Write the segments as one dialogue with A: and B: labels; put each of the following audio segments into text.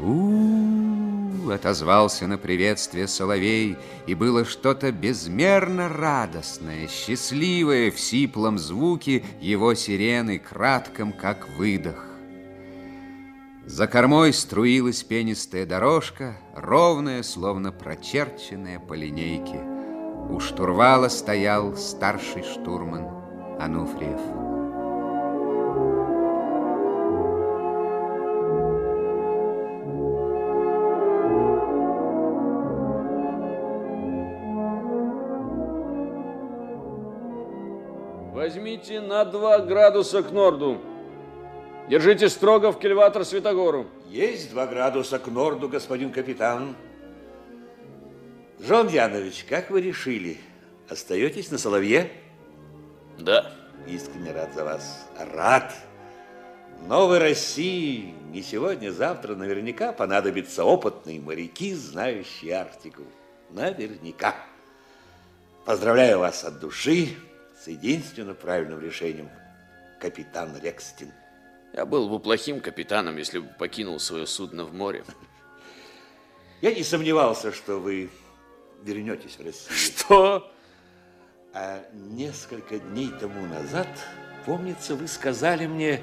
A: У, отозвался на приветствие соловей, и было что-то безмерно радостное, счастливое в сиплом звуке его сирены, кратком, как выдох. За кормой струилась пенистая дорожка, ровная, словно прочерченная по линейке. У штурвала стоял старший штурман Ануфриев.
B: Возьмите на 2 градуса к норду. Держите строго в кильватор Святогору.
C: Есть 2 градуса к норду, господин капитан. Жон Янович, как вы решили? Остаетесь на Соловье?
B: Да.
C: Искренне рад за вас. Рад. Новой России не сегодня, завтра наверняка понадобятся опытные моряки, знающие Арктику. Наверняка. Поздравляю вас от души с единственно правильным решением, капитан Рекстин.
B: Я был бы плохим капитаном, если бы покинул свое судно в море.
C: Я не сомневался, что вы вернетесь в Россию.
B: Что?
C: А несколько дней тому назад, помнится, вы сказали мне,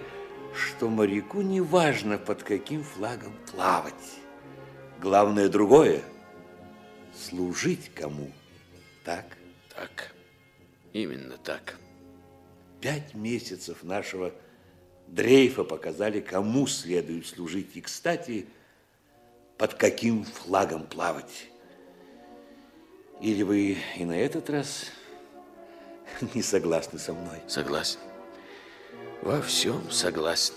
C: что моряку не важно, под каким флагом плавать. Главное другое – служить кому. Так?
B: Так. Именно так.
C: Пять месяцев нашего дрейфа показали, кому следует служить. И, кстати, под каким флагом плавать. Или вы и на этот раз не согласны со мной?
B: Согласен. Во всем согласен.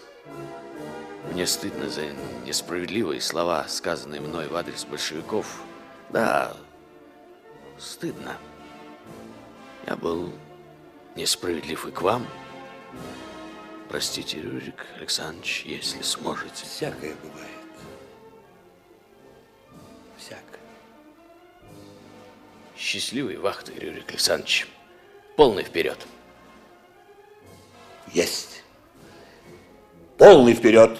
B: Мне стыдно за несправедливые слова, сказанные мной в адрес большевиков. Да, стыдно. Я был несправедлив и к вам. Простите, Рюрик Александрович, если сможете.
C: Всякое бывает. Всякое.
B: Счастливой вахты, Рюрик Александрович. Полный вперед.
C: Есть. Полный вперед.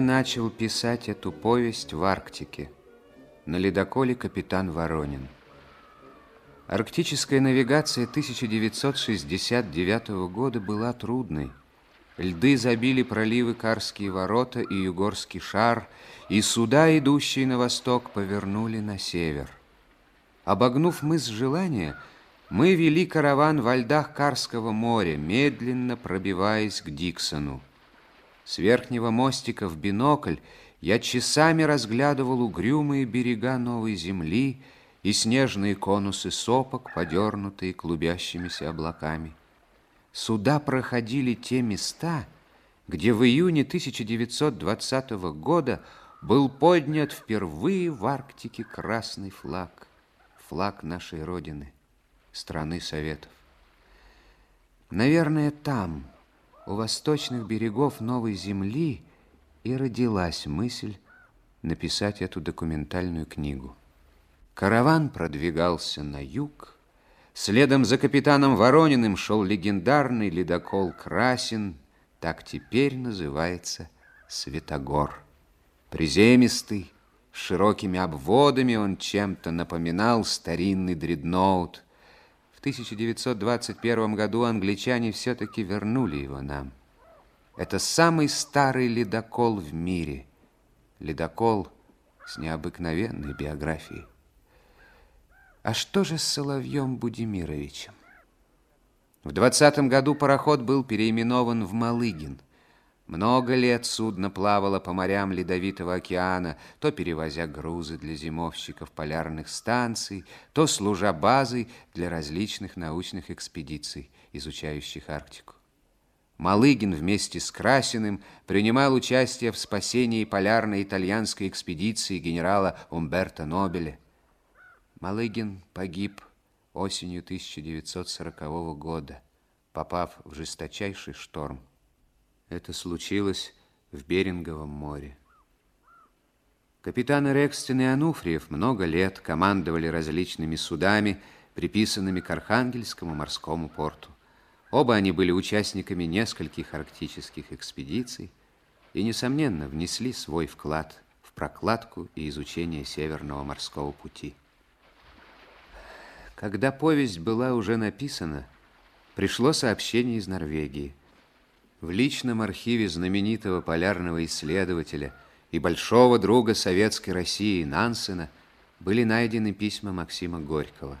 A: Начал писать эту повесть в Арктике, на ледоколе «Капитан Воронин». Арктическая навигация 1969 года была трудной. Льды забили проливы Карские ворота и Югорский шар, и суда, идущие на восток, повернули на север. Обогнув мыс Желания, мы вели караван во льдах Карского моря, медленно пробиваясь к Диксону. С верхнего мостика в бинокль я часами разглядывал угрюмые берега новой земли и снежные конусы сопок, подернутые клубящимися облаками. Сюда проходили те места, где в июне 1920 года был поднят впервые в Арктике красный флаг, флаг нашей Родины, страны Советов. Наверное, там, у восточных берегов Новой Земли и родилась мысль написать эту документальную книгу. Караван продвигался на юг. Следом за капитаном Ворониным шел легендарный ледокол «Красин», так теперь называется Светогор. Приземистый, с широкими обводами он чем-то напоминал старинный дредноут – в 1921 году англичане все-таки вернули его нам. Это самый старый ледокол в мире. Ледокол с необыкновенной биографией. А что же с Соловьем Будимировичем? В 20 году пароход был переименован в Малыгин – много лет судно плавало по морям Ледовитого океана, то перевозя грузы для зимовщиков полярных станций, то служа базой для различных научных экспедиций, изучающих Арктику. Малыгин вместе с Красиным принимал участие в спасении полярной итальянской экспедиции генерала Умберто Нобеля. Малыгин погиб осенью 1940 года, попав в жесточайший шторм. Это случилось в Беринговом море. Капитаны Рекстин и Ануфриев много лет командовали различными судами, приписанными к Архангельскому морскому порту. Оба они были участниками нескольких арктических экспедиций и, несомненно, внесли свой вклад в прокладку и изучение Северного морского пути. Когда повесть была уже написана, пришло сообщение из Норвегии. В личном архиве знаменитого полярного исследователя и большого друга советской России Нансена были найдены письма Максима Горького.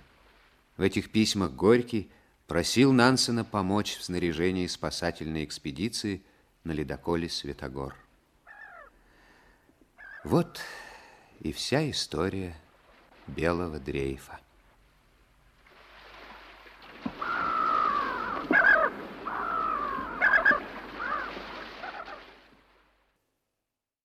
A: В этих письмах Горький просил Нансена помочь в снаряжении спасательной экспедиции на ледоколе «Светогор». Вот и вся история белого дрейфа.